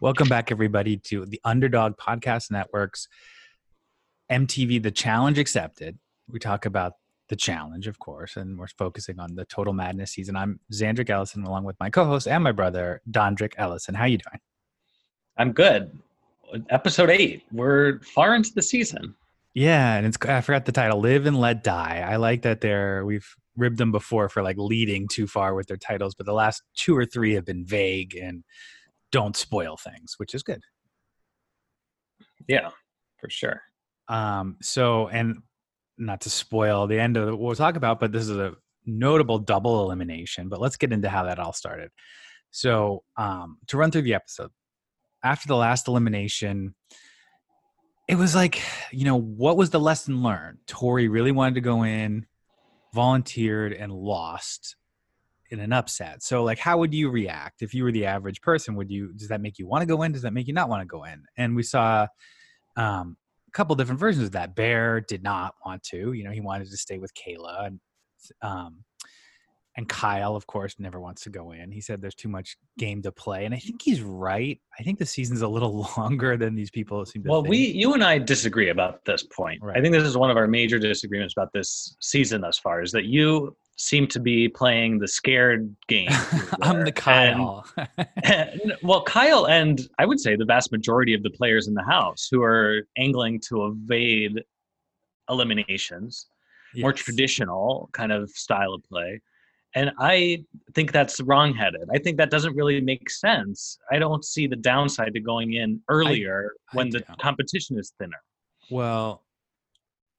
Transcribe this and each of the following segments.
Welcome back, everybody, to the Underdog Podcast Network's MTV The Challenge Accepted. We talk about the challenge, of course, and we're focusing on the Total Madness season. I'm Zandrick Ellison, along with my co-host and my brother Dondrick Ellison. How you doing? I'm good. Episode eight. We're far into the season. Yeah, and it's I forgot the title. Live and Let Die. I like that they're we've ribbed them before for like leading too far with their titles, but the last two or three have been vague and don't spoil things, which is good. Yeah, for sure. Um, so and not to spoil the end of what we'll talk about, but this is a notable double elimination. But let's get into how that all started. So um, to run through the episode, after the last elimination, it was like, you know, what was the lesson learned? Tori really wanted to go in, volunteered, and lost in an upset. So like how would you react if you were the average person? Would you does that make you want to go in? Does that make you not want to go in? And we saw um, a couple different versions of that. Bear did not want to. You know, he wanted to stay with Kayla and um, and Kyle, of course, never wants to go in. He said there's too much game to play, and I think he's right. I think the season's a little longer than these people seem to. Well, think. we, you and I disagree about this point. Right. I think this is one of our major disagreements about this season thus far. Is that you seem to be playing the scared game? I'm the Kyle. And- well, Kyle and I would say the vast majority of the players in the house who are angling to evade eliminations, more traditional kind of style of play. And I think that's wrongheaded. I think that doesn't really make sense. I don't see the downside to going in earlier I when the competition is thinner. Well,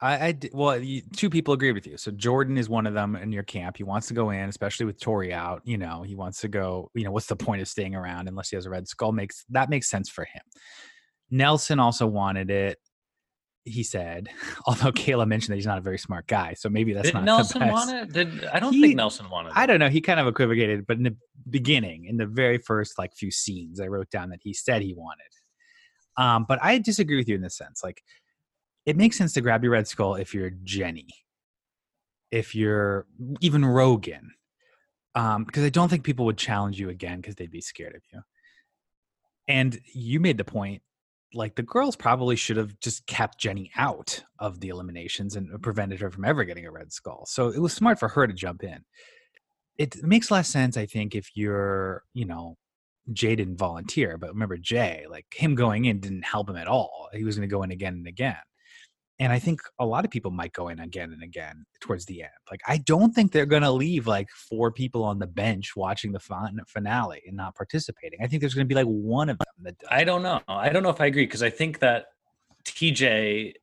I, I well, you, two people agree with you. So Jordan is one of them in your camp. He wants to go in, especially with Tori out. You know, he wants to go. You know, what's the point of staying around unless he has a red skull? Makes that makes sense for him. Nelson also wanted it. He said, although Kayla mentioned that he's not a very smart guy, so maybe that's Did not Nelson the best. want it? Did I don't He- think Nelson wanted it. I don't know. He kind of equivocated, but in the beginning, in the very first like few scenes, I wrote down that he said he wanted. Um, but I disagree with you in this sense. Like, it makes sense to grab your red skull if you're Jenny, if you're even Rogan, um, because I don't think people would challenge you again because they'd be scared of you. And you made the point, like the girls probably should have just kept Jenny out of the eliminations and prevented her from ever getting a red skull. So it was smart for her to jump in it makes less sense, I think, if you're, you know, Jay didn't volunteer, but remember Jay, like him going in didn't help him at all. He was going to go in again and again. And I think a lot of people might go in again and again towards the end. Like, I don't think they're going to leave like four people on the bench watching the fin- finale and not participating. I think there's going to be like one of them that does. I don't know. I don't know if I agree because I think that TJ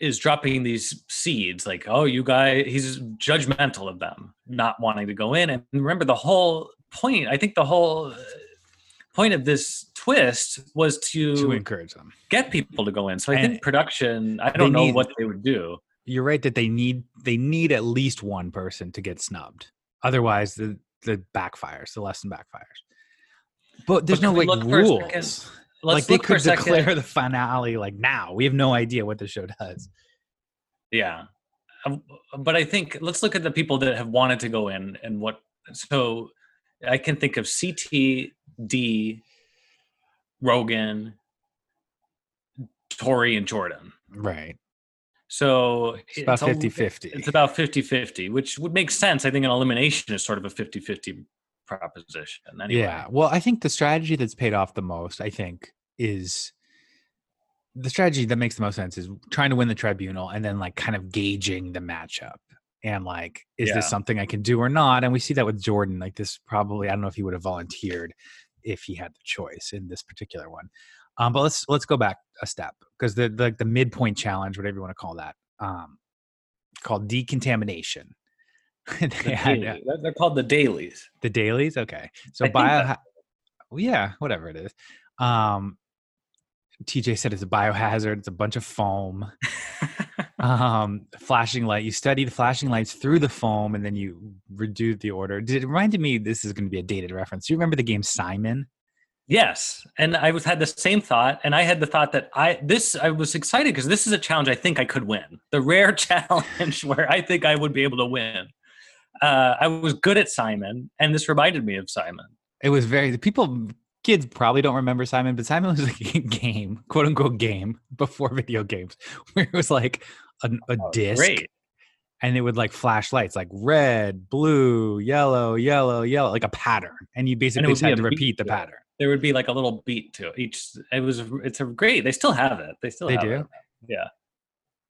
is dropping these seeds like, oh, you guys, he's judgmental of them not wanting to go in. And remember, the whole point, I think the whole uh, point of this twist was to, to encourage them. get people to go in. So I And think production, I don't know need- what they would do. You're right that they need they need at least one person to get snubbed. Otherwise, the the backfires, the lesson backfires. But there's But no like rules. Like they could second. declare the finale like now. We have no idea what the show does. Yeah. Um, But I think let's look at the people that have wanted to go in and what. So I can think of CT, D, Rogan, Tori, and Jordan. Right. So It's about a- 50-50. It's about 50 50, which would make sense. I think an elimination is sort of a 50 50 proposition. Anyway. Yeah. Well, I think the strategy that's paid off the most, I think, is the strategy that makes the most sense is trying to win the tribunal and then like kind of gauging the matchup. And like, is Yeah. this something I can do or not? And we see that with Jordan. Like this probably, I don't know if he would have volunteered if he had the choice in this particular one. Um, but let's let's go back a step because the, the the midpoint challenge, whatever you want to call that, um, called decontamination. They The had, uh, they're- They're called the dailies. the dailies, okay. So I bio, well, yeah, whatever it is. Um, TJ said it's a biohazard. It's a bunch of foam. um, flashing light. You study the flashing lights through the foam, and then you redo the order. Did it reminded me? This is going to be a dated reference. Do you remember the game Simon? Yes, and I was had the same thought, and I had the thought that I this I was excited because this is a challenge I think I could win. The rare challenge where I think I would be able to win. Uh, I was good at Simon, and this reminded me of Simon. It was very. The people kids probably don't remember Simon, but Simon was a game, quote unquote game before video games, where it was like a, a Oh, disc Great. and it would like flash lights like red, blue, yellow, yellow, yellow, like a pattern. And you basically just had to repeat the pattern. There would be like a little beat to it. each. It was. It's a great. They still have it. They still. They have do? It. Yeah.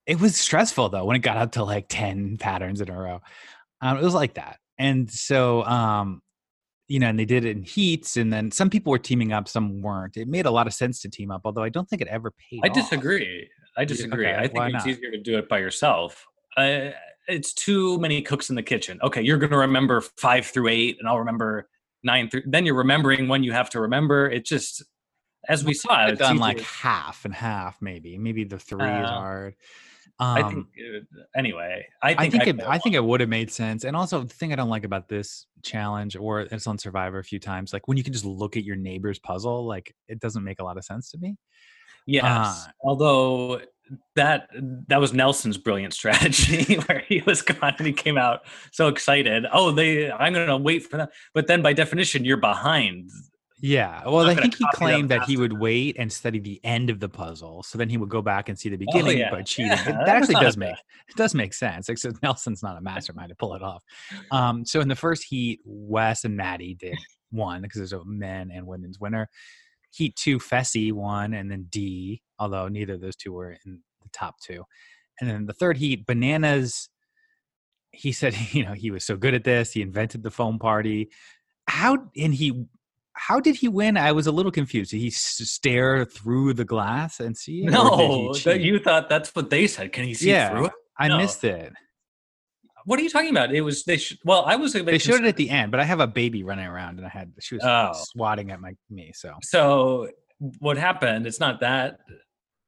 It was stressful though when it got up to like 10 patterns in a row. Um, it was like that. And so, um, you know, and they did it in heats, and then some people were teaming up, some weren't. It made a lot of sense to team up, although I don't think it ever paid. I off. disagree. I disagree. okay, I think it's not? easier to do it by yourself. Uh, it's too many cooks in the kitchen. Okay, you're going to remember five through eight, and I'll remember nine through. Then you're remembering when you have to remember. It just, as we saw, I've it's done easier- like half and half, maybe. Maybe the three is Uh, hard. I Um, think. uh, Anyway, I think I think I it. I think it would have made sense. And also, the thing I don't like about this challenge, or it's on Survivor a few times, like when you can just look at your neighbor's puzzle, like it doesn't make a lot of sense to me. Yes. Uh, Although that that was Nelson's brilliant strategy where he was gone and he came out so excited. Oh, they I'm gonna wait for them. But then by definition, you're behind. Yeah. Well, I think he claimed that he would wait and study the end of the puzzle, so then he would go back and see the beginning, Oh, yeah. but cheating. Yeah, that actually does make it does make sense. Except Nelson's not a mastermind to pull it off. Um, so in the first heat, Wes and Maddie did one because there's a men and women's winner. Heat two, Fessy won, and then D, although neither of those two were in the top two. And then the third heat, Bananas. He said, you know, he was so good at this. He invented the foam party. How and he how did he win? I was a little confused. Did he stare through the glass and see it? or did he No, you thought that's what they said. Can he see Yeah. through it? I no. missed it. What are you talking about? It was they. Sh- well, I was. a They showed it at the end, but I have a baby running around, and I had she was Oh. swatting at my me. So So what happened? It's not that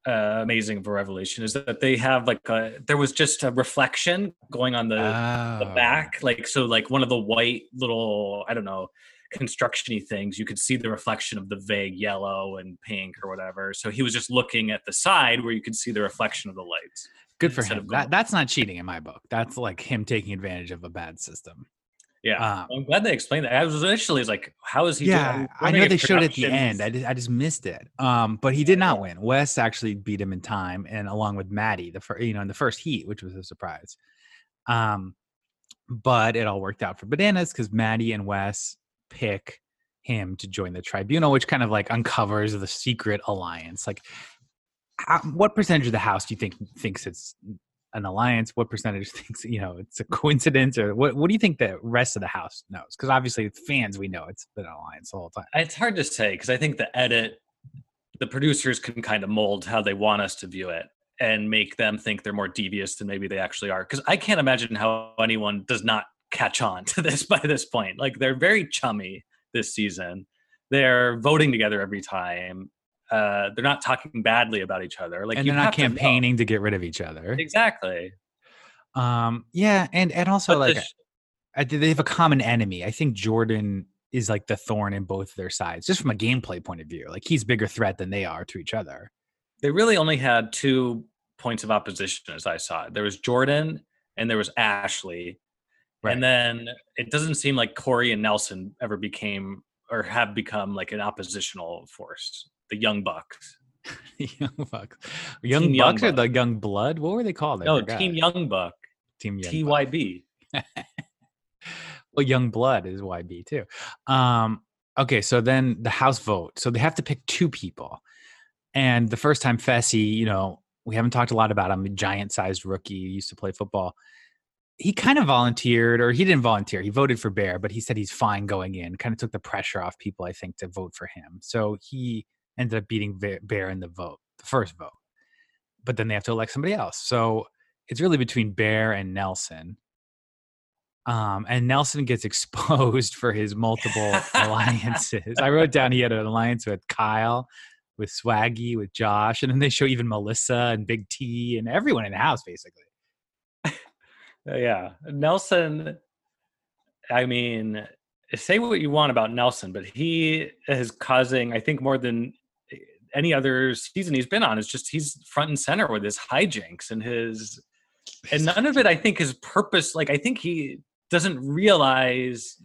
uh, amazing of a revelation. Is that they have like a there was just a reflection going on the the Oh. back like so like one of the white little i don't know constructiony things you could see the reflection of the vague yellow and pink or whatever so he was just looking at the side where you could see the reflection of the lights good for him. That, that's not cheating in my book. That's like him taking advantage of a bad system. yeah Um, i'm glad they explained that i was initially like how is he yeah, I know they showed it at the end. I, did, I just missed it. Um, but he did not win. Wes actually beat him in time, and along with Maddie, the first, you know, in the first heat, which was a surprise. Um, but it all worked out for bananas because Maddie and Wes pick him to join the tribunal, which kind of like uncovers the secret alliance. Like, how, what percentage of the house do you think thinks it's an alliance? What percentage thinks you know it's a coincidence, or what? What do you think the rest of the house knows? Because obviously, fans, we know it's been an alliance the whole time. it's hard to say because i think the edit the producers can kind of mold how they want us to view it and make them think they're more devious than maybe they actually are because i can't imagine how anyone does not catch on to this by this point like they're very chummy this season they're voting together every time uh, they're not talking badly about each other like and they're not have to campaigning to get rid of each other. exactly Um, yeah, and and also But like the sh- I, they have a common enemy. I think Jordan is like the thorn in both their sides, just from a gameplay point of view. Like he's bigger threat than they are to each other. they really only had two points of opposition as i saw it there was jordan and there was ashley Right. And then it doesn't seem like Corey and Nelson ever became or have become like an oppositional force. The Young Bucks. young bucks, young Team Young bucks or Buck. the young blood. What were they called? I No, forgot. Team Young Buck. Team young Buck. TYB. Well, young blood is YB too. Um, okay, so then the house vote. So they have to pick two people. And the first time Fessy, you know, we haven't talked a lot about him, a giant sized rookie, used to play football. He kind of volunteered, or he didn't volunteer. He voted for Bear, but he said he's fine going in. Kind of took the pressure off people, I think, to vote for him. So he ended up beating Bear in the vote, the first vote. But then they have to elect somebody else. So it's really between Bear and Nelson. Um, and Nelson gets exposed for his multiple alliances. I wrote down he had an alliance with Kyle, with Swaggy, with Josh, and then they show even Melissa and Big T and everyone in the house, basically. Uh, yeah. Nelson, I mean, say what you want about Nelson, but he is causing, I think, more than any other season he's been on. Is just he's front and center with his hijinks and his, and none of it, I think, is purpose. Like, I think he doesn't realize.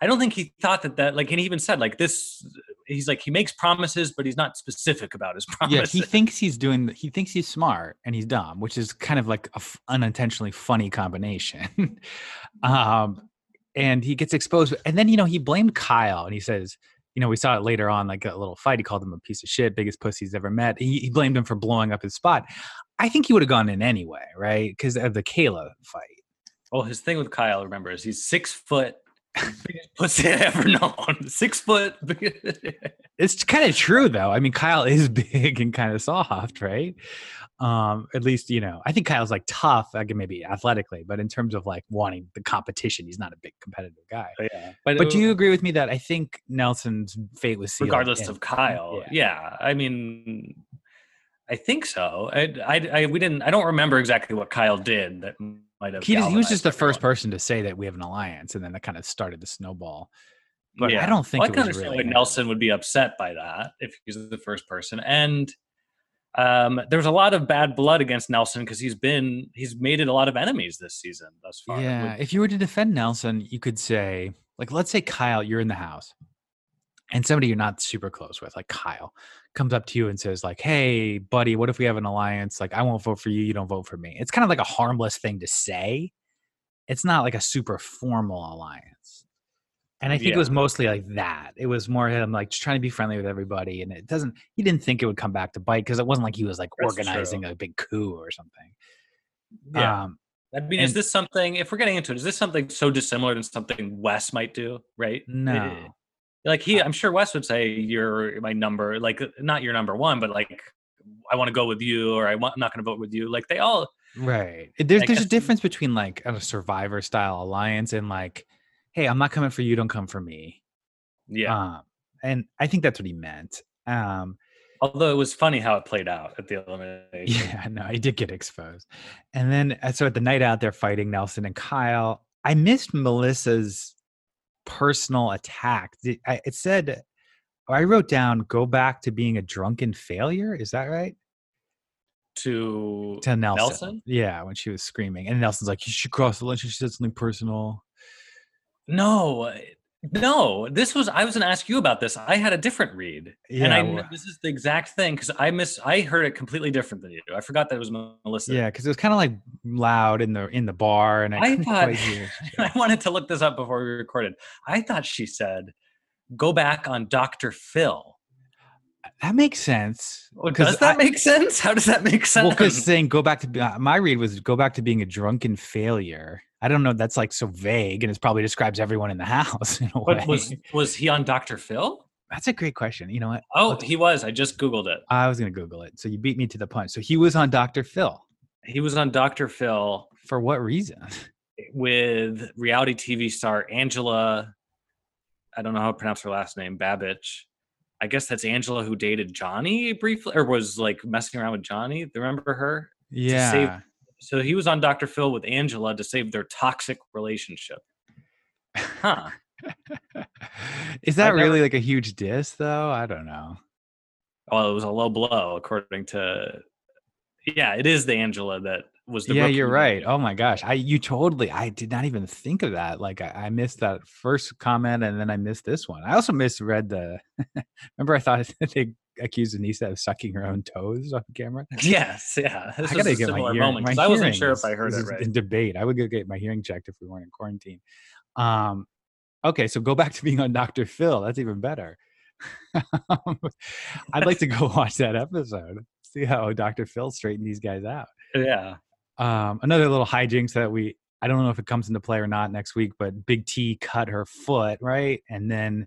I don't think he thought that that like, and he even said like this he's like he makes promises, but he's not specific about his promises. Yeah, he thinks he's doing. He thinks he's smart and he's dumb, which is kind of like a f- unintentionally funny combination. um, and he gets exposed, and then you know he blamed Kyle, and he says, you know, we saw it later on, like a little fight. He called him a piece of shit, biggest pussy he's ever met. He, he blamed him for blowing up his spot. I think he would have gone in anyway, right? Because of the Kayla fight. Well, his thing with Kyle, remember, is he's six foot, biggest pussy I ever known. Six foot. it's kind of true though. I mean, Kyle is big and kind of soft, right? Um, at least you know, I think Kyle's like tough, I like maybe athletically, but in terms of like wanting the competition, he's not a big competitive guy. But yeah, but, But do you agree with me that I think Nelson's fate was sealed? regardless in- of Kyle, yeah. yeah. I mean, I think so. I, I, I, we didn't. I don't remember exactly what Kyle did that might have. He, just, he was just the first person to say that we have an alliance, and then that kind of started the snowball. But yeah. I don't think Well, I can was understand really why Nelson would be upset by that if he's the first person. And um, there's a lot of bad blood against Nelson because he's been he's made it a lot of enemies this season thus far. Yeah, with- if you were to defend Nelson, you could say, like, let's say Kyle, you're in the house, and somebody you're not super close with, like Kyle, comes up to you and says, like, "Hey, buddy, what if we have an alliance? Like, I won't vote for you, you don't vote for me." It's kind of like a harmless thing to say. It's not like a super formal alliance. And I think Yeah. it was mostly like that. It was more him like just trying to be friendly with everybody, and it doesn't. He didn't think it would come back to bite because it wasn't like he was like That's true. organizing a big coup or something. yeah. Um, I mean, is this something? If we're getting into it, is this something so dissimilar than something Wes might do? Right? no. Like he, I'm sure Wes would say you're my number, like not your number one, but like I want to go with you, or I want, I'm not going to vote with you. Like they all, Right. There's I there's a difference between like a survivor style alliance and like, hey, I'm not coming for you, don't come for me. yeah. Um, and I think that's what he meant. Um, Although it was funny how it played out at the elimination. yeah, no, he did get exposed. And then uh, so at the night out, they're fighting Nelson and Kyle. I missed Melissa's personal attack. It said, I wrote down, go back to being a drunken failure. Is that right? To To Nelson. Nelson? Yeah, when she was screaming. And Nelson's like, you should cross the line. She said something personal. no, no. This was I was going to ask you about this. I had a different read, and I well- this is the exact thing because I miss I heard it completely different than you. I forgot that it was Melissa. Yeah, because it was kind of like loud in the in the bar, and I, I thought- I wanted to look this up before we recorded. I thought she said, "Go back on Dr. Phil." That makes sense. Oh, 'cause does that I- make sense? How does that make sense? Well, because saying go back to uh, my read was go back to being a drunken failure. I don't know. That's like so vague, and it probably describes everyone in the house in. But was was he on Dr. Phil? That's a great question. You know what? Oh, Let's- he was. I just googled it. I was gonna Google it, so you beat me to the punch. So he was on Dr. Phil. He was on Dr. Phil For what reason? with reality TV star Angela. I don't know how to pronounce her last name, Babbage. I guess that's Angela who dated Johnny briefly, or was like messing around with Johnny. Remember her? Yeah. save- So he was on Dr. Phil with Angela to save their toxic relationship. Huh. Is that never- really like a huge diss, though? I don't know. Well, it was a low blow, according to. Yeah, it is the Angela that was the. yeah, you're right. Oh my gosh, I you totally. I did not even think of that. Like I, I missed that first comment, and then I missed this one. I also misread the. remember, I thought they accused Aneesa of sucking her own toes on camera. Yes, yeah. This I gotta a get my similar hearing. moment my I wasn't sure if I heard this it right. In debate, I would go get my hearing checked if we weren't in quarantine. Um, okay, so go back to being on Dr. Phil. That's even better. I'd like to go watch that episode. See how Dr. Phil straightened these guys out. Yeah. Um, another little hijinks that we I don't know if it comes into play or not next week, but Big T cut her foot, right? And then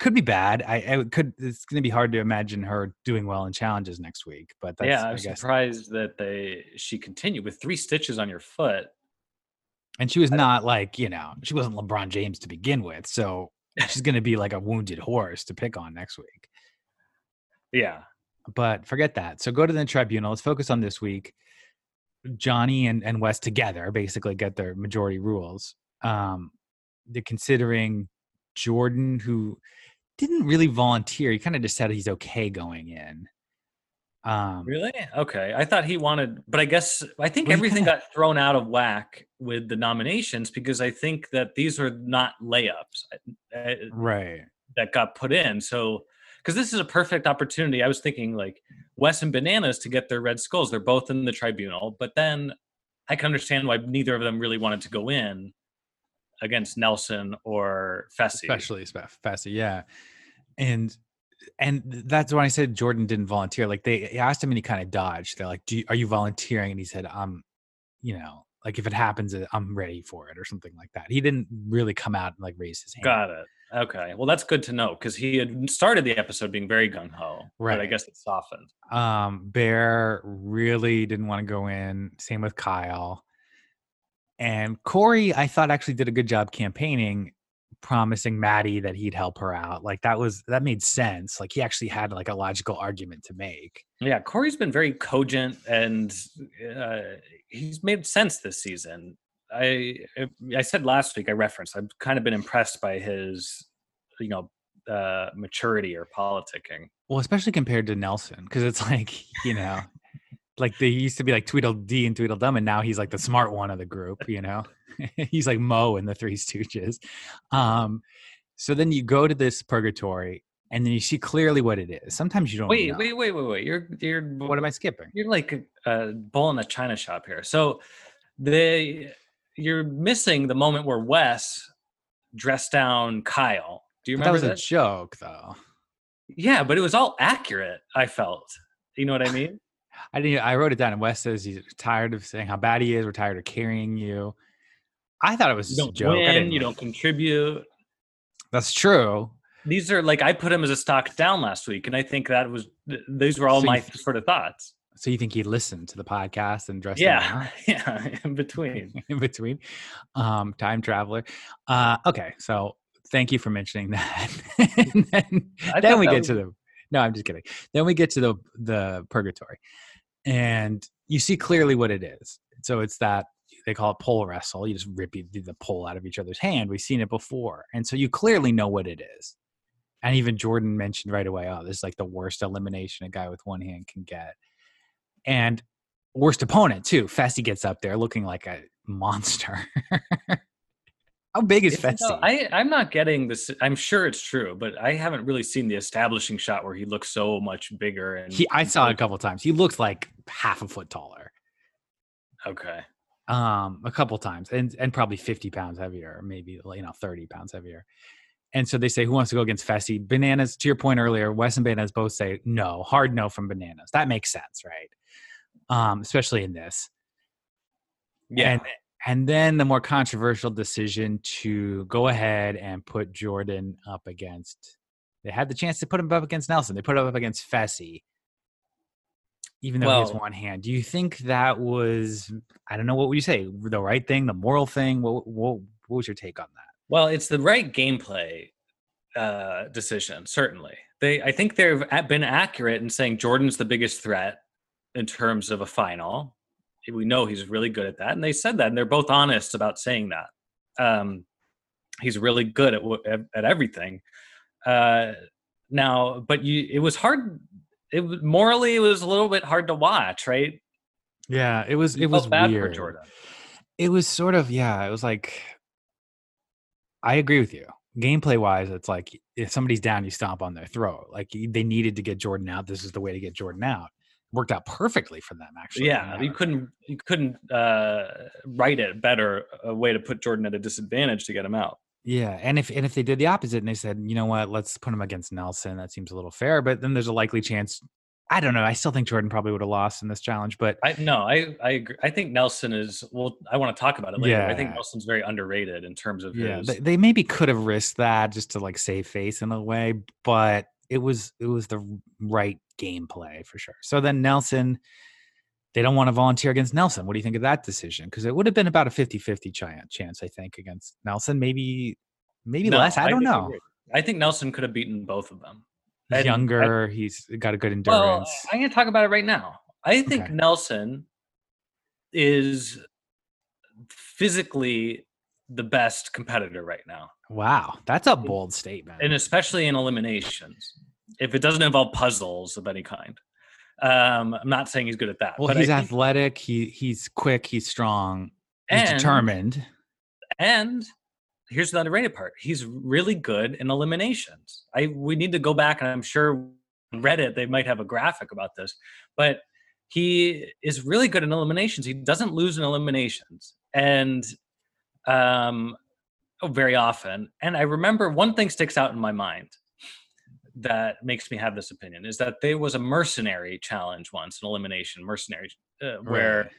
could be bad. I, I could it's gonna be hard to imagine her doing well in challenges next week, but that's yeah, I I'm guess surprised that they she continued with three stitches on your foot. and she was not like, you know, she wasn't LeBron James to begin with, so she's gonna be like a wounded horse to pick on next week. Yeah. But forget that. So go to the tribunal. Let's focus on this week. Johnny and, and Wes together basically get their majority rules. Um, they're considering Jordan, who didn't really volunteer. He kind of just said he's okay going in. Um, Really? Okay. I thought he wanted, but I guess I think everything got thrown out of whack with the nominations because I think that these are not layups. I- I- Right. that got put in. So because this is a perfect opportunity. I was thinking like Wes and Bananas to get their red skulls. They're both in the tribunal, but then I can understand why neither of them really wanted to go in against Nelson or Fessy. especially Fessy, yeah. And and that's when I said Jordan didn't volunteer. Like they asked him and he kind of dodged. They're like, Do you, "Are you volunteering?" And he said, "I'm, you know, like if it happens, I'm ready for it," or something like that. He didn't really come out and like raise his hand. Got it. Okay. Well, that's good to know because he had started the episode being very gung ho, right? But I guess it softened. Um, Bear really didn't want to go in. Same with Kyle. And Corey, I thought actually did a good job campaigning, promising Maddie that he'd help her out. Like that was that made sense. Like he actually had like a logical argument to make. Yeah, Corey's been very cogent and uh, he's made sense this season. I I said last week I referenced I've kind of been impressed by his you know uh maturity or politicking. Well, especially compared to Nelson because it's like, you know, like they used to be like Tweedledee and Tweedledum and now he's like the smart one of the group, you know. he's like Moe in the Three Stooges. Um so then you go to this purgatory and then you see clearly what it is. Sometimes you don't. Wait, know. wait, wait, wait, wait. You're, you're. What am I skipping? You're like a bull in a china shop here. So, the you're missing the moment where Wes dressed down Kyle. Do you remember that? Was that? a joke, though. Yeah, but it was all accurate. I felt. You know what I mean? I didn't. I wrote it down. And Wes says he's tired of saying how bad he is. We're tired of carrying you. I thought it was you a joke. Win, you don't contribute. That's true. These are like I put him as a stock down last week, and I think that was these were all so my you, sort of thoughts. So you think he listened to the podcast and dressed? Yeah, yeah. In between, in between, um, time traveler. Uh, okay, so thank you for mentioning that. and then, then we get was... to the. No, I'm just kidding. Then we get to the the purgatory, and you see clearly what it is. So it's that they call it pole wrestle. You just rip the pole out of each other's hand. We've seen it before, and so you clearly know what it is. And even Jordan mentioned right away, "Oh, this is like the worst elimination a guy with one hand can get." And worst opponent too. Fessy gets up there looking like a monster. How big is Fessy? No, I, I'm not getting this. I'm sure it's true, but I haven't really seen the establishing shot where he looks so much bigger. And he, I saw it a couple times. He looks like half a foot taller. Okay. Um, a couple times, and and probably 50 pounds heavier, maybe you know 30 pounds heavier. And so they say, who wants to go against Fessy? Bananas, to your point earlier, Wes and Bananas both say no, hard no from Bananas. That makes sense, right? Um, especially in this. Yeah. And, and then the more controversial decision to go ahead and put Jordan up against. They had the chance to put him up against Nelson. They put him up against Fessy, even though well, he has one hand. Do you think that was? I don't know. What would you say? The right thing, the moral thing. What what, what was your take on that? Well, it's the right gameplay uh, decision. Certainly, they. I think they've been accurate in saying Jordan's the biggest threat in terms of a final. We know he's really good at that, and they said that, and they're both honest about saying that. Um, he's really good at at, everything. Uh, now, but you, it was hard. It morally, it was a little bit hard to watch, right? Yeah, it was. It was bad weird. for Jordan. It was sort of yeah. It was like I agree with you. Gameplay wise, it's like if somebody's down, you stomp on their throat. Like they needed to get Jordan out. This is the way to get Jordan out worked out perfectly for them actually yeah you couldn't you couldn't uh write it better a way to put jordan at a disadvantage to get him out yeah and if and if they did the opposite and they said you know what let's put him against nelson that seems a little fair but then there's a likely chance i don't know i still think jordan probably would have lost in this challenge but i no i i agree i think nelson is well i want to talk about it later yeah. i think nelson's very underrated in terms of yeah his they, they maybe could have risked that just to like save face in a way but it was it was the right gameplay for sure. So then Nelson, they don't want to volunteer against Nelson. What do you think of that decision? Because it would have been about a 50-50 chance, I think, against Nelson. Maybe maybe no, less. I, I don't know. I think Nelson could have beaten both of them. He's younger. I, he's got a good endurance. Well, I'm going to talk about it right now. I think okay. Nelson is physically the best competitor right now. Wow, that's a bold statement. And especially in eliminations if it doesn't involve puzzles of any kind. Um, I'm not saying he's good at that. Well, he's athletic. He he's quick. He's strong. He's and, determined. And here's the underrated part. He's really good in eliminations. I we need to go back and I'm sure Reddit they might have a graphic about this, but he is really good in eliminations. He doesn't lose in eliminations, and um, oh, very often. And I remember one thing sticks out in my mind that makes me have this opinion is that there was a mercenary challenge once, an elimination mercenary, uh, where Right.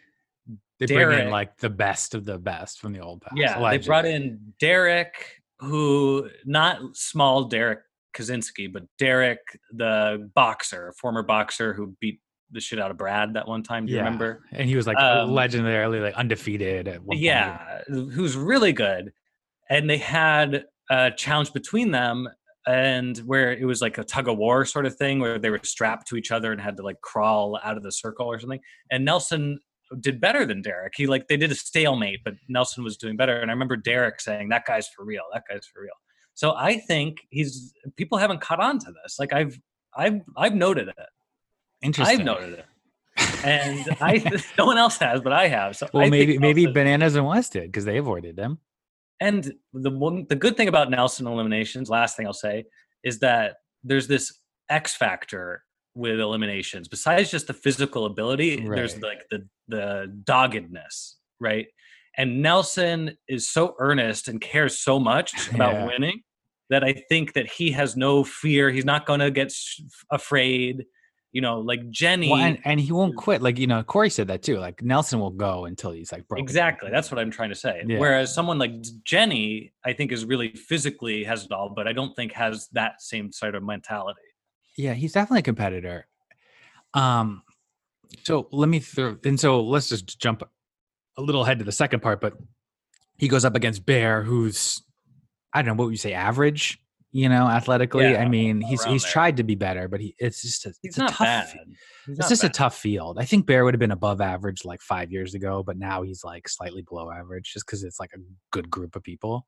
They bring in like the best of the best from the old past. yeah, they brought in Derek, who not small Derrick Kosinski, but Derek, the boxer, a former boxer who beat the shit out of Brad that one time. Do you Yeah. remember? and he was like Um, legendarily like undefeated at one point. Yeah, who's really good. And they had a challenge between them, and where it was like a tug of war sort of thing, where they were strapped to each other and had to like crawl out of the circle or something. And Nelson did better than Derek. He like they did a stalemate, but Nelson was doing better. And I remember Derek saying, "That guy's for real. That guy's for real." So I think he's people haven't caught on to this. Like I've I've I've noted it. Interesting. I've noted it, and I no one else has, but I have. So well, I maybe maybe Nelson- Bananas and Wes did because they avoided them. And the one, the good thing about Nelson eliminations, last thing I'll say, is that there's this X factor with eliminations. Besides just the physical ability, there's like the the doggedness, right? And Nelson is so earnest and cares so much about Yeah. winning that I think that he has no fear. He's not going to get afraid. You know, like Jenny. Well, and, and he won't quit. Like you know, Corey said that too. Like Nelson will go until he's like broken. Exactly. That's what I'm trying to say. Yeah. Whereas someone like Jenny, I think is really physically has it all, but I don't think has that same sort of mentality. Yeah, he's definitely a competitor. Um, so let me throw and so let's just jump a little ahead to the second part. But he goes up against Bear, who's I don't know what would you say, average. You know, athletically. I mean, he's he's there. tried to be better, but he it's just a, He's it's a tough. bad. It's just a tough field. I think Bear would have been above average like five years ago, but now he's like slightly below average just because it's like a good group of people.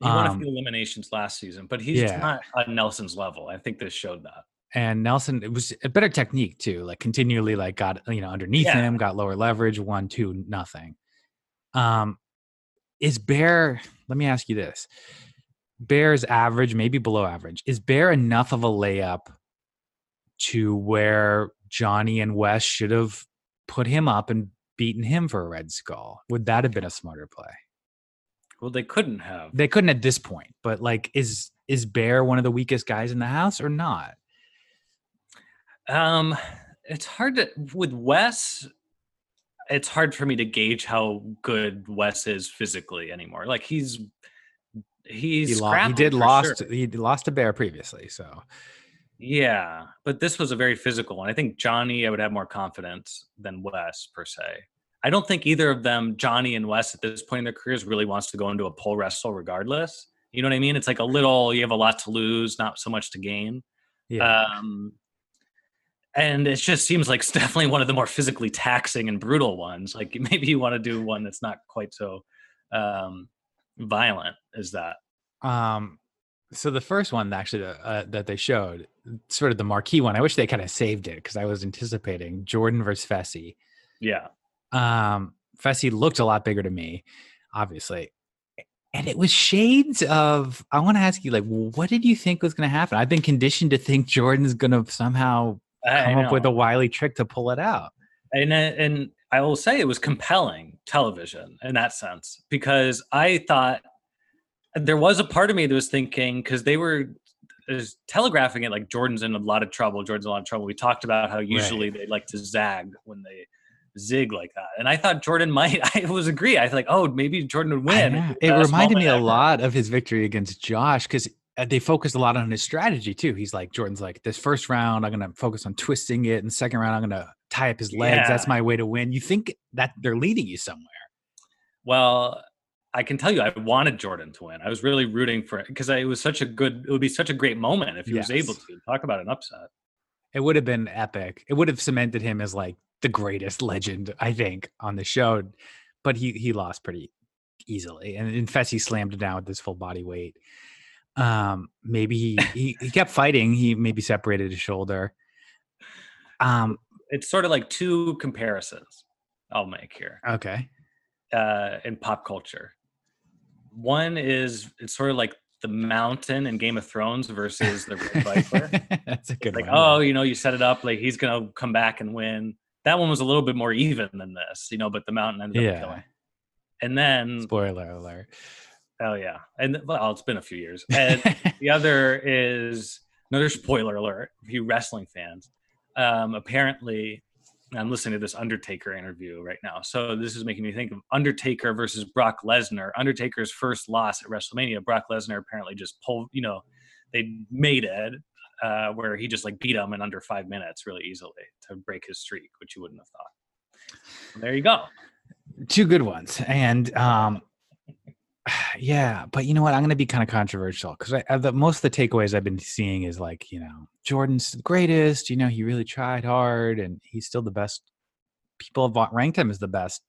He won a um, few eliminations last season, but he's yeah. not on Nelson's level. I think this showed that. and Nelson it was a better technique too, like continually like got you know underneath Yeah. him, got lower leverage, one, two, nothing. Um is Bear, let me ask you this. Bear's average, maybe below average. Is Bear enough of a layup to where Johnny and Wes should have put him up and beaten him for a red skull? Would that have been a smarter play? Well, they couldn't have. They couldn't at this point, but like is is Bear one of the weakest guys in the house or not? Um, it's hard to with Wes. It's hard for me to gauge how good Wes is physically anymore. Like he's he's he, he did lost sure. he lost a Bear previously, so Yeah, but this was a very physical one. I think Johnny, I would have more confidence than Wes per se. I don't think either of them, Johnny and Wes, at this point in their careers, really wants to go into a pole wrestle regardless. You know what I mean? It's like a little, you have a lot to lose, not so much to gain. yeah. Um, and it just seems like it's definitely one of the more physically taxing and brutal ones. Like maybe you want to do one that's not quite so um, violent is that. Um, so the first one actually uh, that they showed, sort of the marquee one. I wish they kind of saved it because I was anticipating Jordan versus Fessy. Yeah. Um, Fessy looked a lot bigger to me, obviously, and it was shades of. I want to ask you, like, what did you think was going to happen? I've been conditioned to think Jordan's going to somehow come up with a wily trick to pull it out. and uh, and I will say it was compelling television in that sense because I thought there was a part of me that was thinking because they were is telegraphing it like Jordan's in a lot of trouble. Jordan's in a lot of trouble. We talked about how usually they like to zag when they zig like that, and I thought Jordan might. I was agree. I was like, oh, maybe Jordan would win. It reminded me moment a lot of his victory against Josh because Uh, they focused a lot on his strategy too. He's like, Jordan's like, this first round, I'm going to focus on twisting it. And second round, I'm going to tie up his legs. That's my way to win. You think that they're leading you somewhere. Well, I can tell you, I wanted Jordan to win. I was really rooting for it because it was such a good. It would be such a great moment if he was able to talk about an upset. It would have been epic. It would have cemented him as like the greatest legend, I think, on the show. But he he lost pretty easily. And in Fessy slammed it down with his full body weight. Um, maybe he, he he kept fighting. He maybe separated his shoulder. Um, it's sort of like two comparisons I'll make here okay. uh, in pop culture. one is it's sort of like the mountain in Game of Thrones versus the Red Viper. That's a good like, one. oh, you know, you set it up like he's gonna come back and win. That one was a little bit more even than this, you know, but the mountain ended up yeah. killing. And then, Spoiler alert. Oh yeah, and well, it's been a few years. And the other is another spoiler alert for you wrestling fans. Um, apparently, I'm listening to this Undertaker interview right now. So this is making me think of Undertaker versus Brock Lesnar. Undertaker's first loss at WrestleMania. Brock Lesnar apparently just pulled, you know, they made it uh, where he just like beat him in under five minutes really easily to break his streak, which you wouldn't have thought. there you go. Two good ones. And um yeah, but you know what? I'm going to be kind of controversial because the most of the takeaways I've been seeing is like, you know, Jordan's the greatest. You know, he really tried hard, and he's still the best. People have ranked him as the best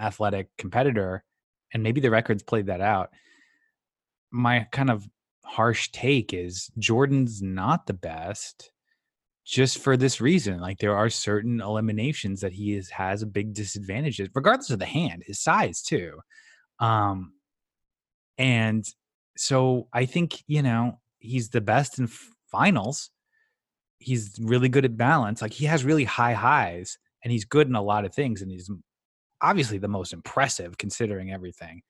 athletic competitor, and maybe the records played that out. My kind of harsh take is Jordan's not the best just for this reason. Like there are certain eliminations that he is, has a big disadvantage, regardless of the hand, his size too. Um, and so I think, you know, he's the best in finals. He's really good at balance. Like he has really high highs and he's good in a lot of things. And he's obviously the most impressive considering everything.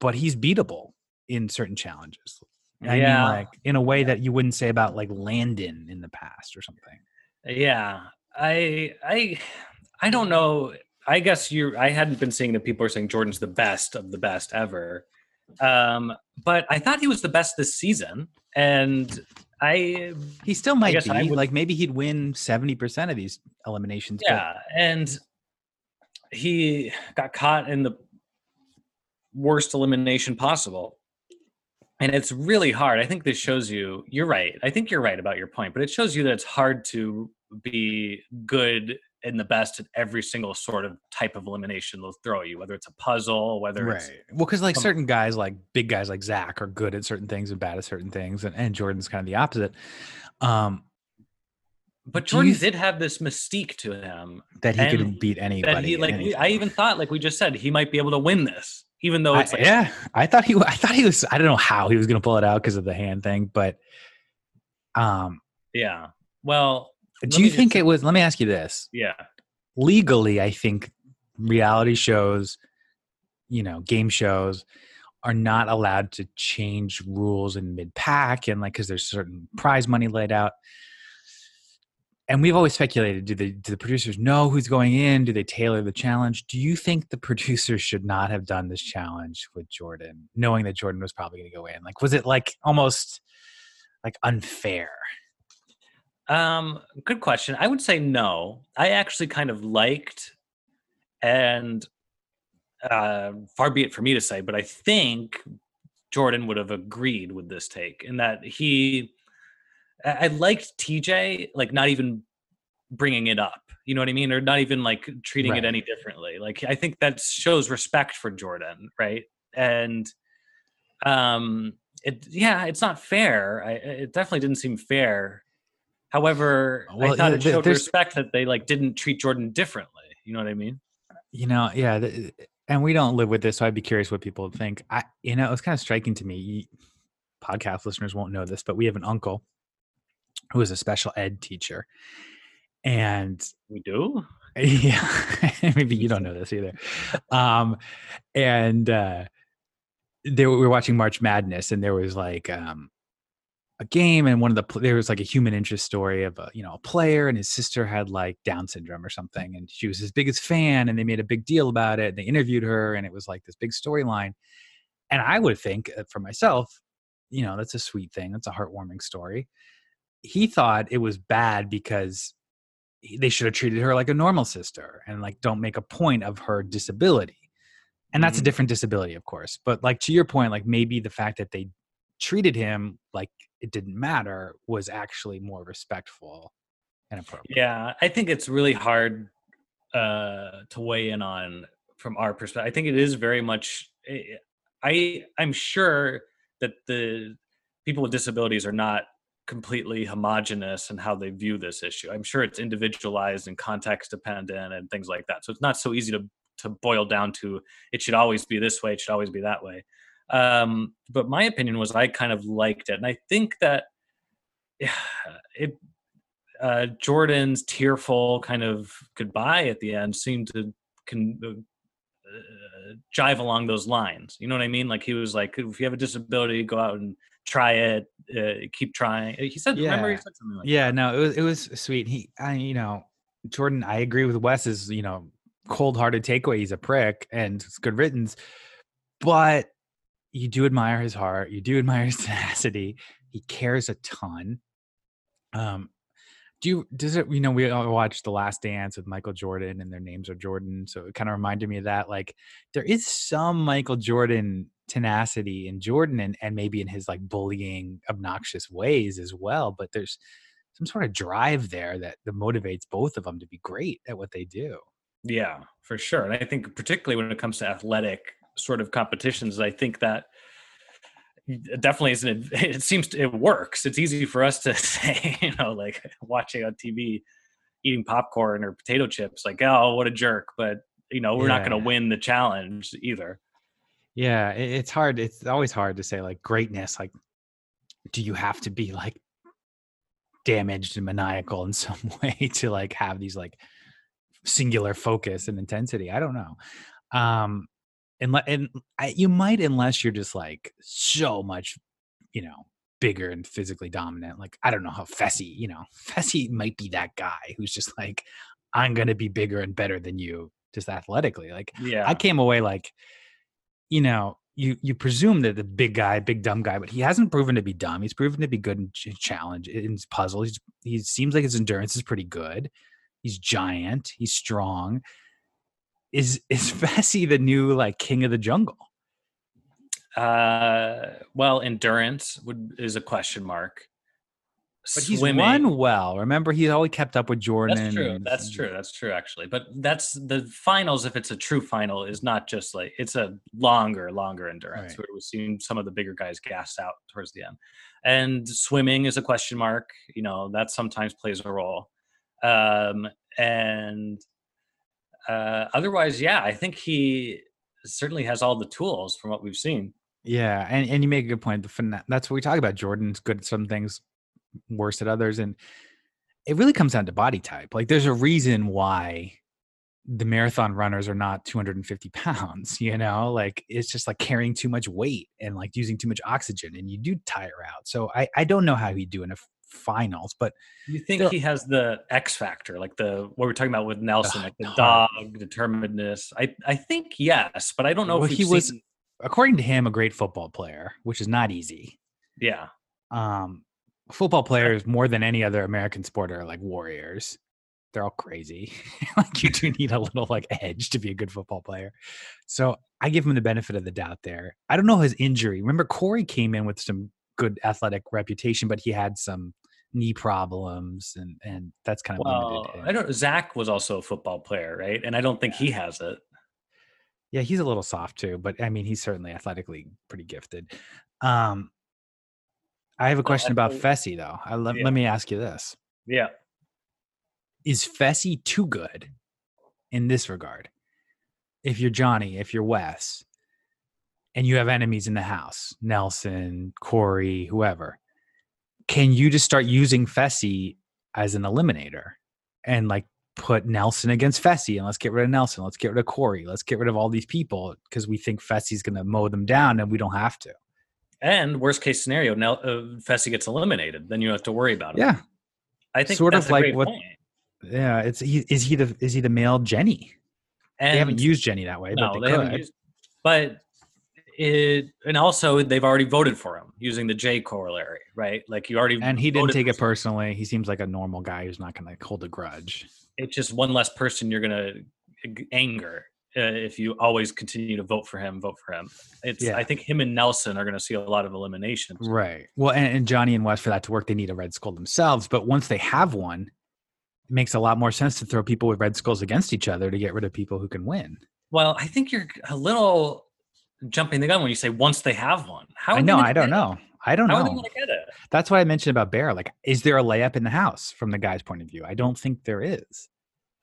But he's beatable in certain challenges. I yeah. mean, like in a way that you wouldn't say about like Landon in the past or something. Yeah. I I I don't know. I guess you I hadn't been seeing that people are saying Jordan's the best of the best ever. Um, but I thought he was the best this season, and I he still might be would- like maybe he'd win seventy percent of these eliminations. but- yeah, and he got caught in the worst elimination possible. And it's really hard. I think this shows you, you're right. I think you're right about your point, but it shows you that it's hard to be good and the best at every single sort of type of elimination they'll throw at you, whether it's a puzzle, whether it's right. Well, because like Come- certain guys, like big guys like Zach, are good at certain things and bad at certain things, and, and Jordan's kind of the opposite. Um, but Jordan th- did have this mystique to him that he could beat anybody. that he like we, I even thought like we just said he might be able to win this, even though I- it's like yeah, I thought he. I thought he was. I don't know how he was going to pull it out because of the hand thing, but um, yeah. Well, do you think it was? Let me ask you this: yeah. legally, I think reality shows, you know, game shows are not allowed to change rules in mid pack and like because there's certain prize money laid out. And we've always speculated: do the do the producers know who's going in? Do they tailor the challenge? Do you think the producers should not have done this challenge with Jordan, knowing that Jordan was probably going to go in? Like, was it like almost like unfair? Um, good question. I would say no. I actually kind of liked, and uh, far be it for me to say, but I think Jordan would have agreed with this take in that he, I liked TJ like not even bringing it up. You know what I mean, or not even like treating Right. it any differently. Like I think that shows respect for Jordan, right? And um, it yeah, it's not fair. I, it definitely didn't seem fair. However, Well, I thought it showed respect that they like didn't treat Jordan differently. You know what I mean? you know yeah th- and we don't live with this so i'd be curious what people think i you know it was kind of striking to me podcast listeners won't know this but we have an uncle who is a special ed teacher and We do. yeah maybe you don't know this either um and uh they were, we were watching march madness and there was like um a game and one of the there was like a human interest story of a you know a player and his sister had like down syndrome or something and she was his biggest fan and they made a big deal about it and they interviewed her and it was like this big storyline and i would think uh, for myself you know that's a sweet thing that's a heartwarming story he thought it was bad because they should have treated her like a normal sister and like don't make a point of her disability and that's a Mhm. different disability of course but like to your point like maybe the fact that they treated him like it didn't matter was actually more respectful and appropriate Yeah, I think it's really hard uh, to weigh in on from our perspective. I think it is very much. eh, I I'm sure that the people with disabilities are not completely homogenous in how they view this issue. I'm sure it's individualized and context dependent and things like that. So it's not so easy to to boil down to it should always be this way, it should always be that way. Um, but my opinion was I kind of liked it, and I think that yeah, it uh, Jordan's tearful kind of goodbye at the end seemed to con- uh, jive along those lines. You know what I mean? Like he was like, if you have a disability, go out and try it. Uh, keep trying. He said, yeah. remember he said something like yeah, that. no, it was it was sweet. He, I, you know, Jordan. I agree with Wes's, you know, cold-hearted takeaway. He's a prick, and it's good riddance. But you do admire his heart. You do admire his tenacity. He cares a ton. Um, do you does it you know we all watched the last dance with michael jordan and their names are jordan so it kind of reminded me of that like there is some michael jordan tenacity in jordan and, and maybe in his like bullying obnoxious ways as well but there's some sort of drive there that, that motivates both of them to be great at what they do yeah for sure and i think particularly when it comes to athletic sort of competitions i think that definitely isn't it seems to, it works. It's easy for us to say you know like watching on tv eating popcorn or potato chips like oh what a jerk but you know we're yeah. not going to win the challenge either. Yeah it's hard it's always hard to say like greatness like do you have to be like damaged and maniacal in some way to like have these like singular focus and intensity? I don't know. Um and and I, you might unless you're just like so much you know bigger and physically dominant like i don't know how fessy you know fessy might be that guy who's just like i'm gonna be bigger and better than you just athletically. Like yeah. i came away like you know you you presume that the big guy big dumb guy but he hasn't proven to be dumb. He's proven to be good in challenge in his puzzle. He's he seems like his endurance is pretty good. He's giant. He's strong is is Fessy the new like king of the jungle? Uh, well, endurance would is a question mark. But he's Swimming. won well. Remember, he always kept up with Jordan. That's true. That's true. That's true. Actually, but that's the finals. If it's a true final, is not just like it's a longer, longer endurance. Right. Where we've seen some of the bigger guys gas out towards the end, and swimming is a question mark. You know that sometimes plays a role. Um, and uh, otherwise, yeah, I think he certainly has all the tools from what we've seen. Yeah, and, and you make a good point. The fin- that's what we talk about. Jordan's good at some things, worse at others, and it really comes down to body type. Like, there's a reason why the marathon runners are not 250 pounds. You know, like it's just like carrying too much weight and like using too much oxygen, and you do tire out. So I I don't know how he'd do in a finals. But you think he has the X factor, like the what we're talking about with Nelson, like the dog determinedness? I I think yes, but I don't know well, if he was, according to him, a great football player, which is not easy. Yeah. Um, football players more than any other American sport are like warriors. They're all crazy. like you do need a little like edge to be a good football player. So I give him the benefit of the doubt there. I don't know his injury. Remember, Corey came in with some good athletic reputation, but he had some knee problems and and that's kind of well, limited. I don't Zach was also a football player, right? And I don't think he has it. Yeah, he's a little soft too, but I mean he's certainly athletically pretty gifted. Um I have a question about Fessy though. I, let, yeah. let me ask you this. Yeah. Is Fessy too good in this regard? If you're Johnny, if you're Wes, and you have enemies in the house, Nelson, Corey, whoever, can you just start using Fessy as an eliminator and like put Nelson against Fessy and let's get rid of Nelson, let's get rid of Corey, let's get rid of all these people because we think Fessy's going to mow them down and we don't have to. And worst case scenario, Nel- uh, Fessy gets eliminated, then you don't have to worry about it. Yeah, I think sort of like what. Point. Yeah, it's he, is he the is he the male Jenny? And they haven't used Jenny that way, no, but they, they haven't used. But it and also they've already voted for him using the J corollary, right? Like you already and he didn't take it personally. He seems like a normal guy who's not going to hold a grudge. It's just one less person you're going to anger uh, if you always continue to vote for him. Vote for him. It's yeah. I think him and Nelson are going to see a lot of eliminations. Right. Well, and, and Johnny and Wes for that to work, they need a red skull themselves. But once they have one, it makes a lot more sense to throw people with red skulls against each other to get rid of people who can win. Well, I think you're a little jumping the gun when you say once they have one. How I know, I don't know. I don't How know. That's why I mentioned about Bear. Like, is there a layup in the house from the guy's point of view? I don't think there is.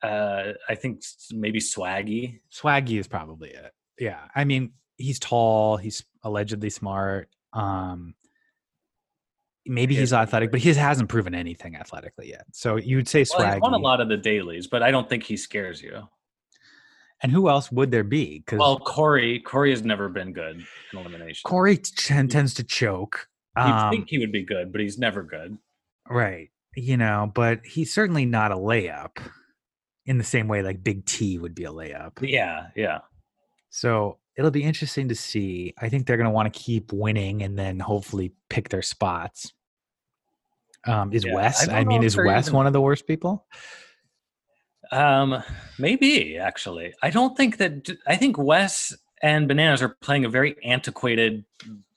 Uh, I think maybe Swaggy. Swaggy is probably it. Yeah. I mean, he's tall. He's allegedly smart. Um, maybe he's athletic, but he hasn't proven anything athletically yet. So you would say Well, he's won a lot of the dailies, but I don't think he scares you. And who else would there be? Because Well, Corey, Corey has never been good in elimination. Corey t- tends to choke. You'd Um, think he would be good, but he's never good. right. You know, but he's certainly not a layup in the same way like Big T would be a layup. Yeah, yeah. So it'll be interesting to see. I think they're going to want to keep winning and then hopefully pick their spots. Um, is Yeah, Wes? don't I, mean, is Wes even- one of the worst people? Um, maybe actually. I don't think that. I think Wes and Bananas are playing a very antiquated.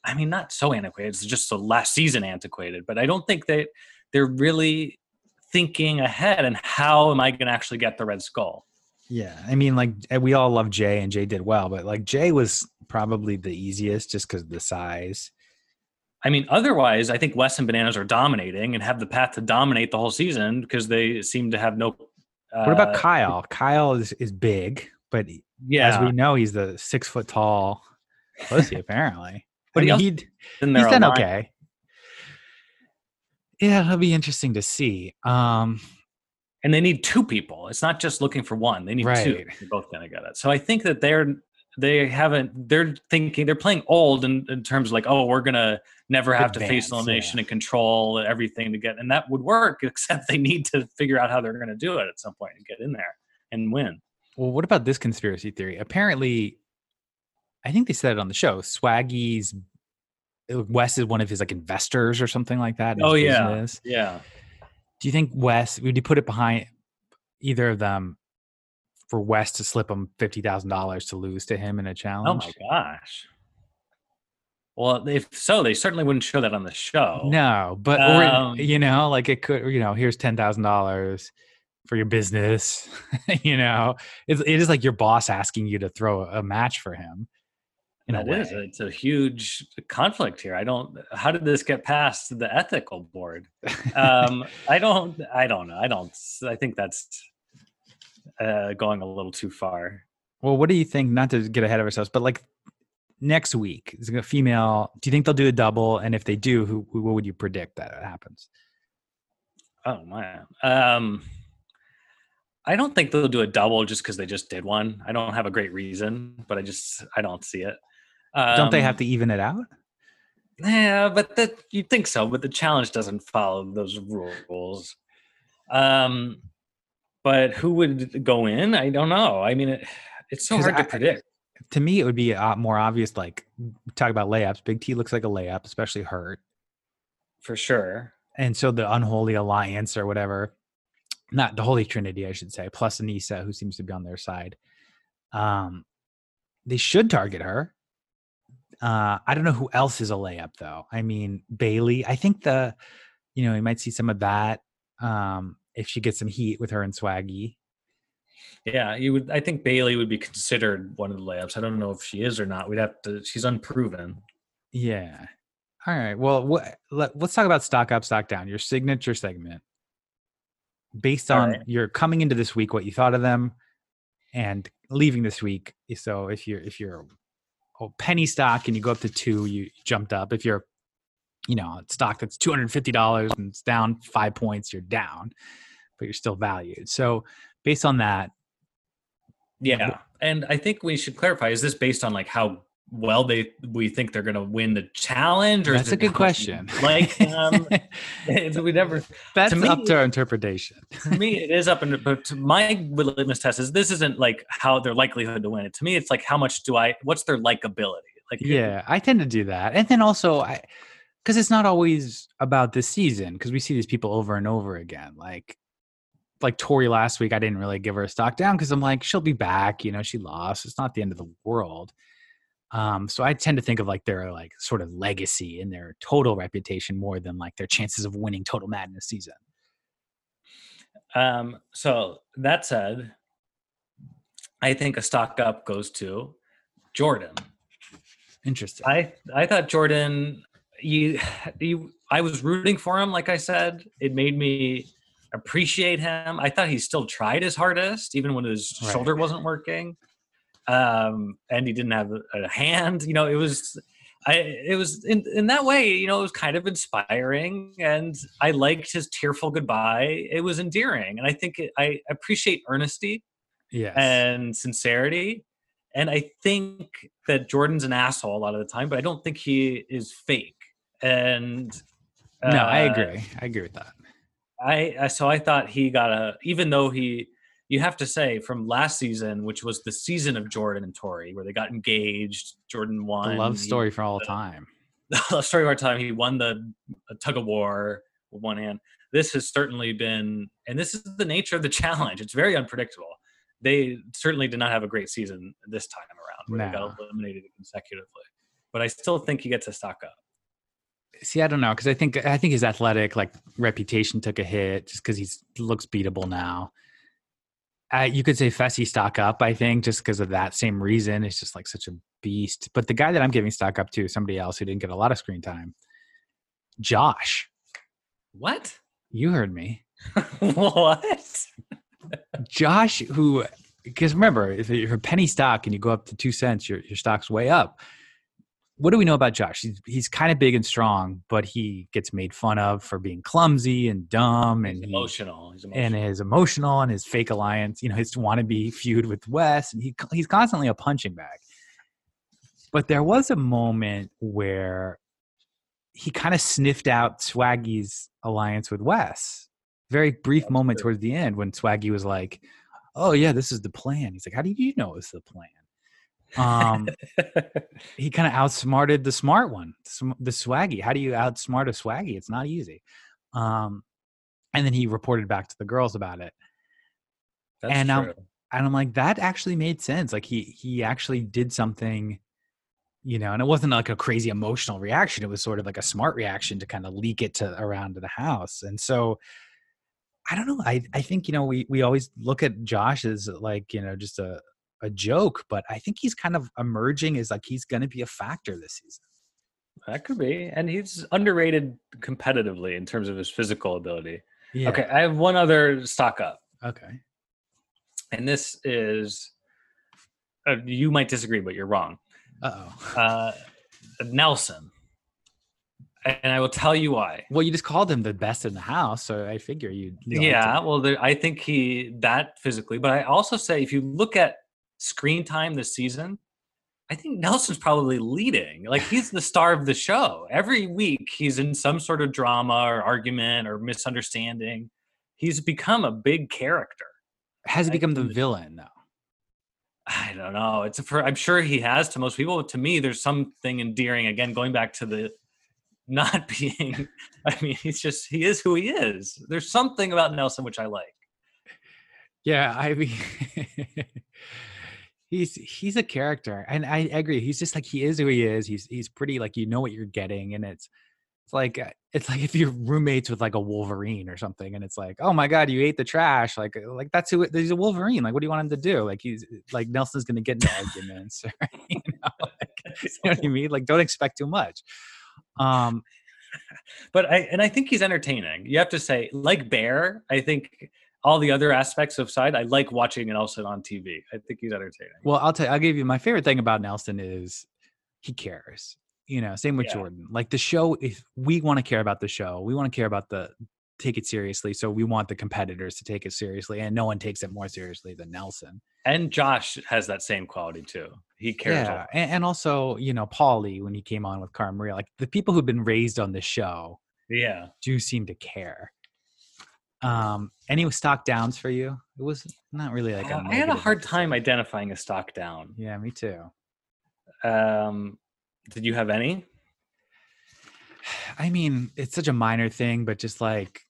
I mean, not so antiquated. It's just the last season antiquated, but I don't think that they're really thinking ahead and how am I going to actually get the red skull? Yeah, I mean, like eh, we all love Jay, and Jay did well, but like Jay was probably the easiest just because of the size. I mean, otherwise, I think Wes and Bananas are dominating and have the path to dominate the whole season because they seem to have no. Uh, What about Kyle? Kyle is is big, but Yeah, as we know, he's the six foot tall pussy apparently. But he he's done alliance. okay. Yeah, it'll be interesting to see. Um, and they need two people. It's not just looking for one; they need two. They're both going to get it. So I think that they're they haven't. They're thinking they're playing old in, in terms of like, oh, we're gonna never have to face elimination yeah. and control everything to get, and that would work. Except they need to figure out how they're going to do it at some point and get in there and win. Well, what about this conspiracy theory? Apparently, I think they said it on the show. Swaggy's Wes is one of his like investors or something like that. Oh, yeah. business. Yeah, Do you think Wes would you put it behind either of them for Wes to slip him fifty thousand dollars to lose to him in a challenge. Oh my gosh. Well, if so, they certainly wouldn't show that on the show. No, but or, Um, you know, like it could. You know, here's ten thousand dollars for your business. you know, it's, it is like your boss asking you to throw a match for him. In a It is. It's a huge conflict here. I don't. How did this get past the ethical board? Um, I don't. I don't know. I don't. I think that's uh, going a little too far. Well, what do you think? Not to get ahead of ourselves, but like next week, is a female? Do you think they'll do a double? And if they do, who, who what would you predict that happens? Oh man. Um, I don't think they'll do a double just because they just did one. I don't have a great reason, but I just I don't see it. Don't they have Um, to even it out? Yeah, but that you think so, but the challenge doesn't follow those rules. Um, but who would go in? I don't know. I mean, it, it's so hard to I- predict. To me, it would be uh, more obvious. Like talk about layups. Big T looks like a layup, especially hurt. for sure. And so the unholy alliance or whatever, not the holy trinity, I should say, plus Aneesa, who seems to be on their side. Um, they should target her. Uh, I don't know who else is a layup though. I mean, Bailey. I think the, you know, you might see some of that um, if she gets some heat with her and Swaggy. Yeah, you would. I think Bailey would be considered one of the layups. I don't know if she is or not. We'd have to. She's unproven. Yeah. All right. Well, what, let, let's talk about stock up, stock down. Your signature segment, based on right. you're coming into this week, what you thought of them, and leaving this week. So if you're if you're a penny stock and you go up to two, you jumped up. If you're, you know, a stock that's two hundred fifty dollars and it's down five points, you're down, but you're still valued. So based on that, Yeah, and I think we should clarify: is this based on like how well they we think they're going to win the challenge, or is that's a good how much we question. Like, um, we never. that's me- up to our interpretation. to me it is up in but to my litmus test is this isn't like how their likelihood to win it to me it's like how much do i what's their likability like yeah i tend to do that and then also i because it's not always about this season because we see these people over and over again like like tori last week i didn't really give her a stock down because i'm like she'll be back you know she lost it's not the end of the world. Um so i tend to think of like their like sort of legacy and their total reputation more than like their chances of winning total madness season. Um so that said i think a stock up goes to jordan. Interesting. I i thought jordan you you i was rooting for him like i said. It made me appreciate him i thought he still tried his hardest even when his Right. shoulder wasn't working um and he didn't have a, hand you know it was I it was in in that way, you know, it was kind of inspiring, and I liked his tearful goodbye. It was endearing, and I think it, I appreciate earnesty Yes. and sincerity. And I think that Jordan's an asshole a lot of the time, but I don't think he is fake. And no, I uh, agree. I agree with that. I, I so I thought he got a even though he you have to say from last season, which was the season of Jordan and Tori, where they got engaged. Jordan The won love story for all time. the love story of our time. He won the tug of war with one hand. This has certainly been, and this is the nature of the challenge. It's very unpredictable. They certainly did not have a great season this time around, where they got eliminated consecutively. But I still think he gets a stock up. See, I don't know because I think I think his athletic like reputation took a hit just because he looks beatable now. Uh, you could say Fessy stock up, I think, just because of that same reason. It's just like such a beast. But the guy that I'm giving stock up to, somebody else who didn't get a lot of screen time, Josh. What? You heard me, what? Josh. Who? Because remember, if you're a penny stock and you go up to two cents, your your stock's way up. What do we know about Josh? He's he's kind of big and strong, but he gets made fun of for being clumsy and dumb and He's emotional. He's emotional. and his emotional and his fake alliance, you know, his wannabe feud with Wes, and he he's constantly a punching bag. But there was a moment where he kind of sniffed out Swaggy's alliance with Wes. Very brief moment true. towards the end when Swaggy was like, "Oh yeah, this is the plan." He's like, "How did you know it was the plan?" Um, he kind of outsmarted the smart one, the Swaggy. How do you outsmart a Swaggy? It's not easy. Um, and then he reported back to the girls about it. That's and, true. and I'm like, that actually made sense. Like he he actually did something, you know, and it wasn't like a crazy emotional reaction. It was sort of like a smart reaction to kind of leak it to around to the house. And so I don't know. I I think, you know, we we always look at Josh as like, you know, just a a joke, but I think he's kind of emerging as like he's gonna be a factor this season. That could be. And he's underrated competitively in terms of his physical ability. Yeah. Okay, I have one other stock up. Okay. And this is uh, you might disagree, but you're wrong. Uh oh. Uh, Nelson. And I will tell you why. Well, you just called him the best in the house, so I figure you. you yeah, well, there, I think he that physically, but I also say if you look at screen time this season, I think Nelson's probably leading. Like he's the star of the show. Every week he's in some sort of drama or argument or misunderstanding. He's become a big character. has he become the villain though? I don't know. It's a, for, I'm sure he has to most people. To me, there's something endearing. Again, going back to the not being. I mean, he's just he is who he is. There's something about Nelson which I like. Yeah, I mean, he's he's a character, and I agree. He's just like he is who he is. He's he's pretty like you know what you're getting, and it's it's like uh, it's like if you're roommates with like a Wolverine or something, and it's like, oh my god, you ate the trash. Like uh, like that's who he's a Wolverine. Like what do you want him to do? Like he's like Nelson's gonna get into arguments. you know, like, you know what I mean? Like don't expect too much. Um, but I and I think he's entertaining. You have to say, like Bear, I think all the other aspects of side, I like watching Nelson on TV. I think he's entertaining. Well, I'll tell you, I'll give you my favorite thing about Nelson is he cares. You know, same with Yeah. Jordan. Like the show, if we want to care about the show, we want to care about the take it seriously. So we want the competitors to take it seriously, and no one takes it more seriously than Nelson. And Josh has that same quality too. He cares. Yeah, and, and also you know Paulie when he came on with Cara Maria, like the people who've been raised on the show Yeah. do seem to care. Um, any stock downs for you? It was not really like Uh, a I had a hard time identifying a stock down. Yeah, me too. Um, did you have any? I mean, it's such a minor thing, but just like,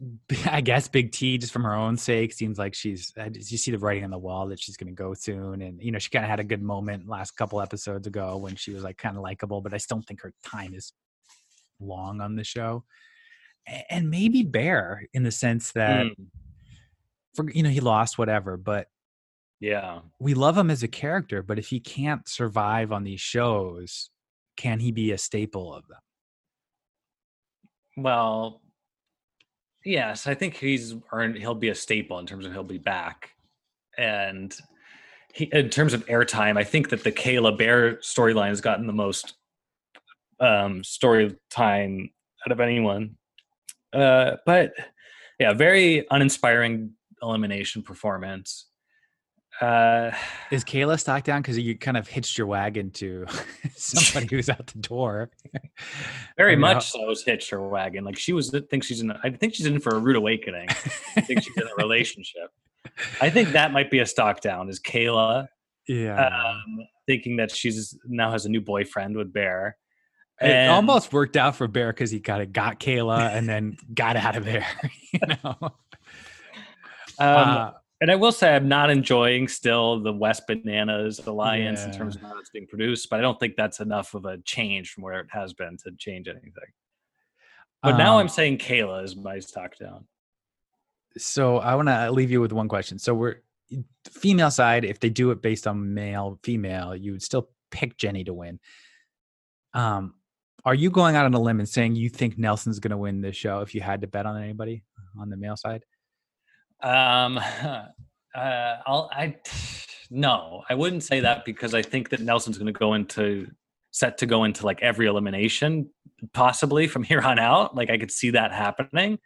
I guess Big T, just from her own sake, seems like she's. You see the writing on the wall that she's going to go soon, and you know she kind of had a good moment last couple episodes ago when she was like kind of likable, but I still don't think her time is long on the show. And maybe Bear in the sense that Mm, for you know he lost whatever, but yeah. we love him as a character. But if he can't survive on these shows, can he be a staple of them? Well, yes, I think he's earned. He'll be a staple in terms of he'll be back, and he, in terms of airtime, I think that the Kayla Bear storyline has gotten the most um, story time out of anyone. Uh, but yeah, very uninspiring elimination performance. Uh, Is Kayla stock down because you kind of hitched your wagon to somebody who's out the door? very much so was hitched her wagon. Like she was, I think she's in. I think she's in for a rude awakening. I think she's in a relationship. I think that might be a stock down. Is Kayla Yeah. um, thinking that she's now has a new boyfriend with Bear? It almost worked out for Bear because he kind of got Kayla and then got out of there. You know. Um, Uh, and I will say I'm not enjoying still the Wes Bananas alliance in terms of how it's being produced, but I don't think that's enough of a change from where it has been to change anything. But now I'm um, saying Kayla is my stock down. so I want to leave you with one question. So we're female side. If they do it based on male female, you would still pick Jenny to win. Um, are you going out on a limb and saying you think Nelson's going to win this show if you had to bet on anybody on the male side? Um, uh, I'll, I no, I wouldn't say that because I think that Nelson's going to go into set to go into like every elimination possibly from here on out. Like I could see that happening.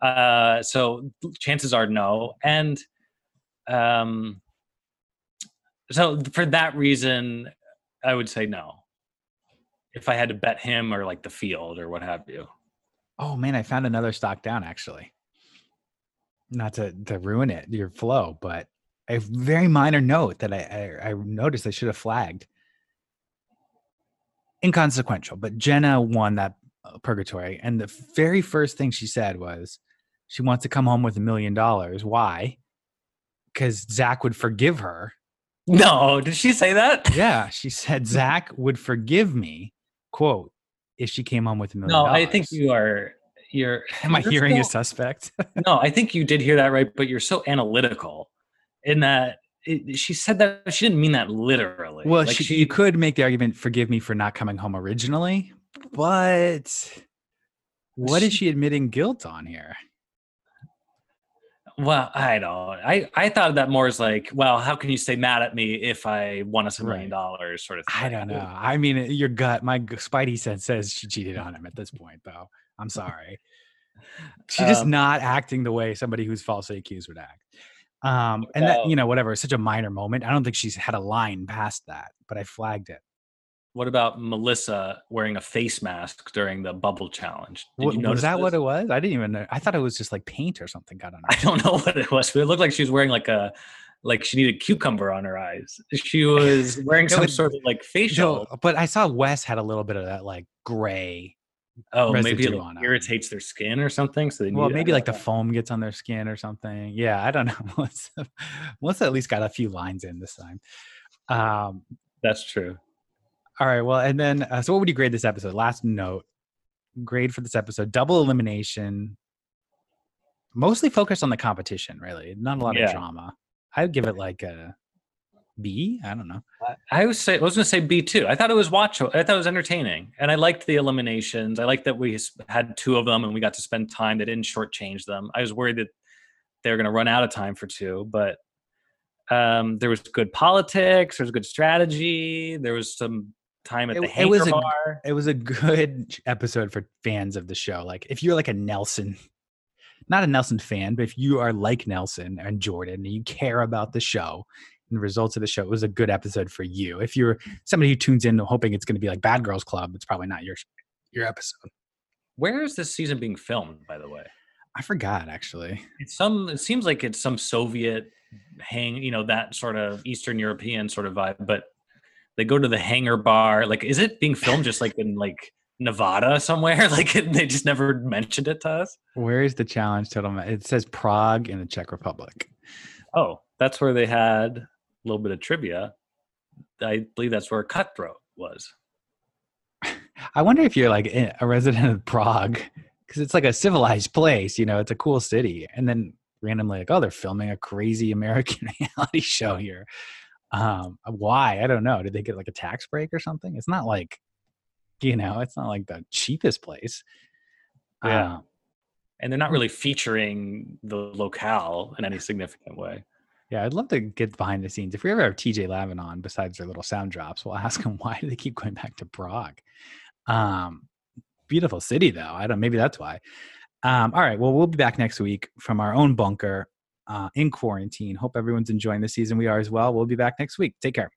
Uh, so chances are no, and um, so for that reason, I would say no. If I had to bet him or like the field or what have you. Oh man, I found another stock down actually. Not to to ruin it, your flow, but a very minor note that I I, I noticed I should have flagged. Inconsequential, but Jenna won that uh, purgatory, and the very first thing she said was she wants to come home with a million dollars. Why? Because Zach would forgive her. No, did she say that? Yeah, she said Zach would forgive me. Quote: If she came home with a million No. I think you are. You're. Am I you're hearing a suspect? No, I think you did hear that right, but you're so analytical in that it, she said that she didn't mean that literally. Well, Like, she, you could make the argument, forgive me for not coming home originally, but what is She- she admitting guilt on here? Well, I don't. I I thought of that more as like, well, how can you stay mad at me if I won us a million dollars, sort of. I don't know. I mean, your gut, my spidey sense says she cheated on him at this point, though. I'm sorry. She's just Um, not acting the way somebody who's falsely accused would act. Um, and that, you know, whatever, it's such a minor moment. I don't think she's had a line past that, but I flagged it. What about Melissa wearing a face mask during the bubble challenge? Did you was notice that what it was? I didn't even know. I thought it was just like paint or something got on her. I don't know what it was, but it looked like she was wearing like a like she needed cucumber on her eyes. She was wearing some it- sort of like facial. No, but I saw Wes had a little bit of that like gray. oh, maybe it like, irritates their skin or something. So they Well, maybe I like the foam gets on their skin or something. Yeah, I don't know. Melissa, Melissa at least got a few lines in this time. Um, That's true. All right. Well, and then uh, so what would you grade this episode? Last note, grade for this episode: double elimination. Mostly focused on the competition, really. Not a lot Yeah. of drama. I would give it like a B. I don't know. I was say I was going to say B too. I thought it was watch. I thought it was entertaining, and I liked the eliminations. I liked that we had two of them, and we got to spend time. They didn't shortchange them. I was worried that they were going to run out of time for two, but um, there was good politics. There was good strategy. There was some time at It- the it was a- it was a good episode for fans of the show. Like if you're like a Nelson, not a Nelson fan, but if you are like Nelson and Jordan and you care about the show and the results of the show, it was a good episode for you. If you're somebody who tunes in hoping it's going to be like Bad Girls Club, it's probably not your your episode. Where is this season being filmed? By the way, I forgot actually. it's some. It seems like it's some Soviet hang. You know that sort of Eastern European sort of vibe, but they go to the hangar bar. Like, is it being filmed just like in like Nevada somewhere? Like they just never mentioned it to us. Where is the challenge total? ma- It says Prague in the Czech Republic. Oh, that's where they had a little bit of trivia. I believe that's where Cutthroat was. I wonder if you're like a resident of Prague because it's like a civilized place, you know, it's a cool city. And then randomly, like, oh, they're filming a crazy American reality show here. Um, why? I don't know. Did they get like a tax break or something? It's not like, you know, it's not like the cheapest place. Yeah. Uh, And they're not really featuring the locale in any significant way. yeah, I'd love to get behind the scenes. If we ever have TJ Lavin on, besides their little sound drops, we'll ask him why do they keep going back to Prague. Um, beautiful city though. I don't. Maybe that's why. Um, all right. Well, we'll be back next week from our own bunker uh, in quarantine. Hope everyone's enjoying the season. We are as well. We'll be back next week. Take care.